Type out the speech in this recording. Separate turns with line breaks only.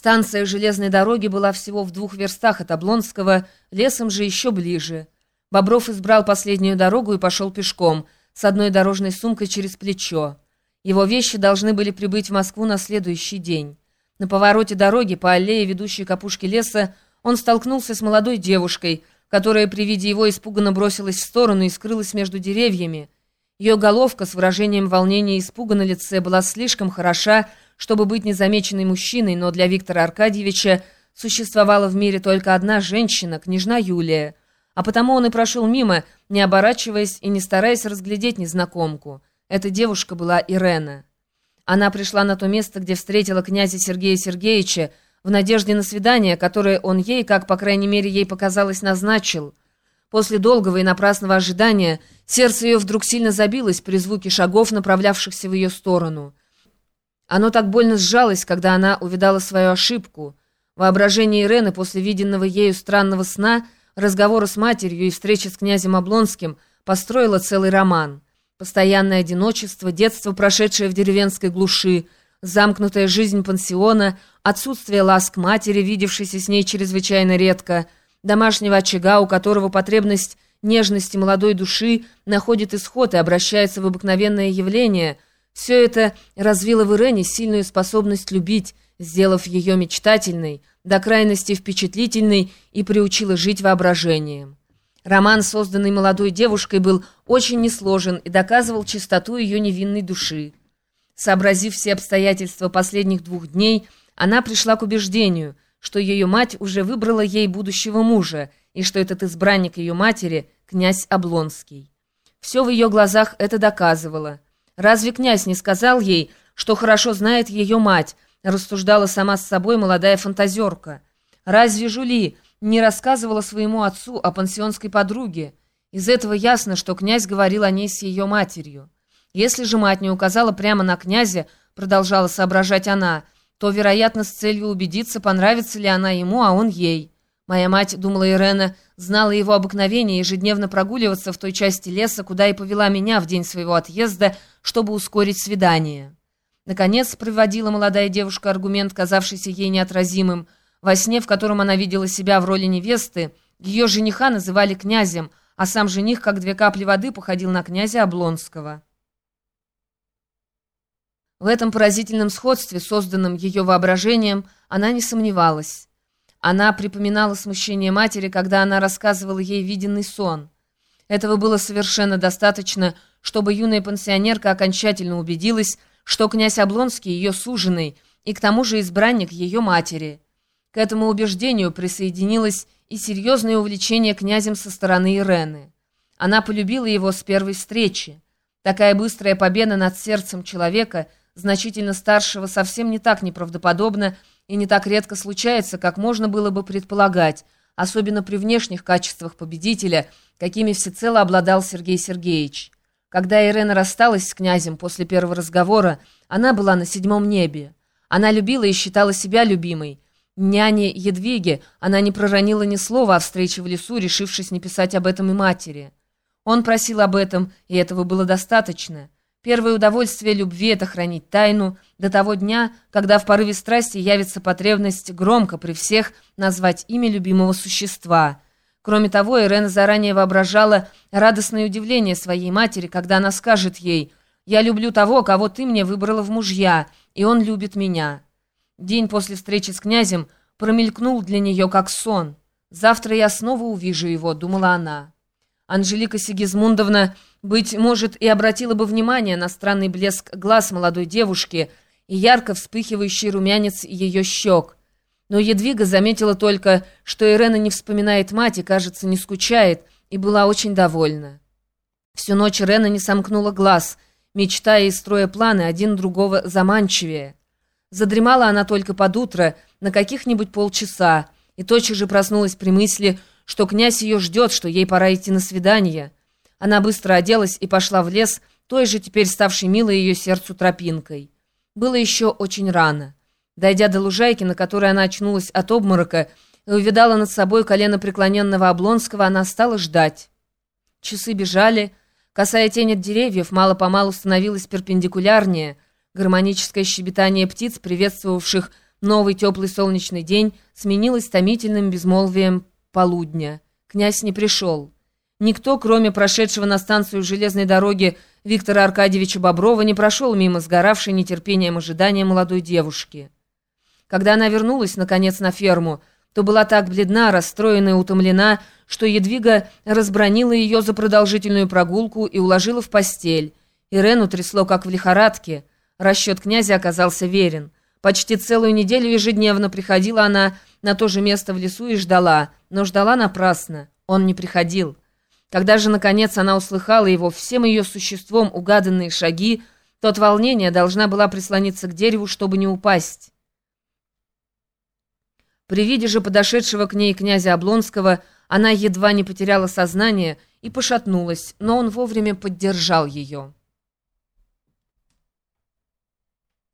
Станция железной дороги была всего в двух верстах от Облонского, лесом же еще ближе. Бобров избрал последнюю дорогу и пошел пешком, с одной дорожной сумкой через плечо. Его вещи должны были прибыть в Москву на следующий день. На повороте дороги по аллее, ведущей к опушке леса, он столкнулся с молодой девушкой, которая при виде его испуганно бросилась в сторону и скрылась между деревьями. Ее головка с выражением волнения и испуга на лице была слишком хороша, чтобы быть незамеченной мужчиной, но для Виктора Аркадьевича существовала в мире только одна женщина, княжна Юлия. А потому он и прошел мимо, не оборачиваясь и не стараясь разглядеть незнакомку. Эта девушка была Ирена. Она пришла на то место, где встретила князя Сергея Сергеевича, в надежде на свидание, которое он ей, как, по крайней мере, ей показалось, назначил. После долгого и напрасного ожидания сердце ее вдруг сильно забилось при звуке шагов, направлявшихся в ее сторону. Оно так больно сжалось, когда она увидала свою ошибку. Воображение Ирены после виденного ею странного сна, разговора с матерью и встречи с князем Облонским построило целый роман. Постоянное одиночество, детство, прошедшее в деревенской глуши, замкнутая жизнь пансиона, отсутствие ласк матери, видевшейся с ней чрезвычайно редко, домашнего очага, у которого потребность нежности молодой души находит исход и обращается в обыкновенное явление – все это развило в Ирене сильную способность любить, сделав ее мечтательной, до крайности впечатлительной и приучила жить воображением. Роман, созданный молодой девушкой, был очень несложен и доказывал чистоту ее невинной души. Сообразив все обстоятельства последних двух дней, она пришла к убеждению, что ее мать уже выбрала ей будущего мужа, и что этот избранник ее матери – князь Облонский. Все в ее глазах это доказывало – Разве князь не сказал ей, что хорошо знает ее мать, рассуждала сама с собой молодая фантазерка. Разве Жули не рассказывала своему отцу о пансионской подруге? Из этого ясно, что князь говорил о ней с ее матерью. Если же мать не указала прямо на князя, продолжала соображать она, то, вероятно, с целью убедиться, понравится ли она ему, а он ей. Моя мать, думала Ирена, знала его обыкновение ежедневно прогуливаться в той части леса, куда и повела меня в день своего отъезда, чтобы ускорить свидание. Наконец приводила молодая девушка аргумент, казавшийся ей неотразимым. Во сне, в котором она видела себя в роли невесты, ее жениха называли князем, а сам жених, как две капли воды, походил на князя Облонского. В этом поразительном сходстве, созданном ее воображением, она не сомневалась. Она припоминала смущение матери, когда она рассказывала ей виденный сон. Этого было совершенно достаточно, чтобы юная пансионерка окончательно убедилась, что князь Облонский ее суженый и к тому же избранник ее матери. К этому убеждению присоединилось и серьезное увлечение князем со стороны Ирены. Она полюбила его с первой встречи. Такая быстрая победа над сердцем человека, значительно старшего, совсем не так неправдоподобна, и не так редко случается, как можно было бы предполагать, особенно при внешних качествах победителя, какими всецело обладал Сергей Сергеевич. Когда Ирена рассталась с князем после первого разговора, она была на седьмом небе. Она любила и считала себя любимой. Няне Едвиге она не проронила ни слова о встрече в лесу, решившись не писать об этом и матери. Он просил об этом, и этого было достаточно. Первое удовольствие любви — это хранить тайну до того дня, когда в порыве страсти явится потребность громко при всех назвать имя любимого существа. Кроме того, Ирена заранее воображала радостное удивление своей матери, когда она скажет ей «Я люблю того, кого ты мне выбрала в мужья, и он любит меня». День после встречи с князем промелькнул для нее как сон. «Завтра я снова увижу его», — думала она. Анжелика Сигизмундовна, быть может, и обратила бы внимание на странный блеск глаз молодой девушки и ярко вспыхивающий румянец ее щек. Но Едвига заметила только, что Ирена не вспоминает мать и, кажется, не скучает, и была очень довольна. Всю ночь Ирена не сомкнула глаз, мечтая и строя планы один другого заманчивее. Задремала она только под утро, на каких-нибудь полчаса, и тотчас же проснулась при мысли, что князь ее ждет, что ей пора идти на свидание. Она быстро оделась и пошла в лес, той же теперь ставшей милой ее сердцу тропинкой. Было еще очень рано. Дойдя до лужайки, на которой она очнулась от обморока, и увидала над собой колено преклоненного Облонского, она стала ждать. Часы бежали, косая тень от деревьев мало-помалу становилась перпендикулярнее, гармоническое щебетание птиц, приветствовавших Новый теплый солнечный день сменилась томительным безмолвием полудня. Князь не пришел. Никто, кроме прошедшего на станцию железной дороги Виктора Аркадьевича Боброва, не прошел мимо сгоравшей нетерпением ожидания молодой девушки. Когда она вернулась, наконец, на ферму, то была так бледна, расстроена и утомлена, что Едвига разбронила ее за продолжительную прогулку и уложила в постель. Ирену трясло, как в лихорадке. Расчет князя оказался верен. Почти целую неделю ежедневно приходила она на то же место в лесу и ждала, но ждала напрасно. Он не приходил. Когда же, наконец, она услыхала его всем ее существом угаданные шаги, то от волнения должна была прислониться к дереву, чтобы не упасть. При виде же подошедшего к ней князя Облонского она едва не потеряла сознание и пошатнулась, но он вовремя поддержал ее.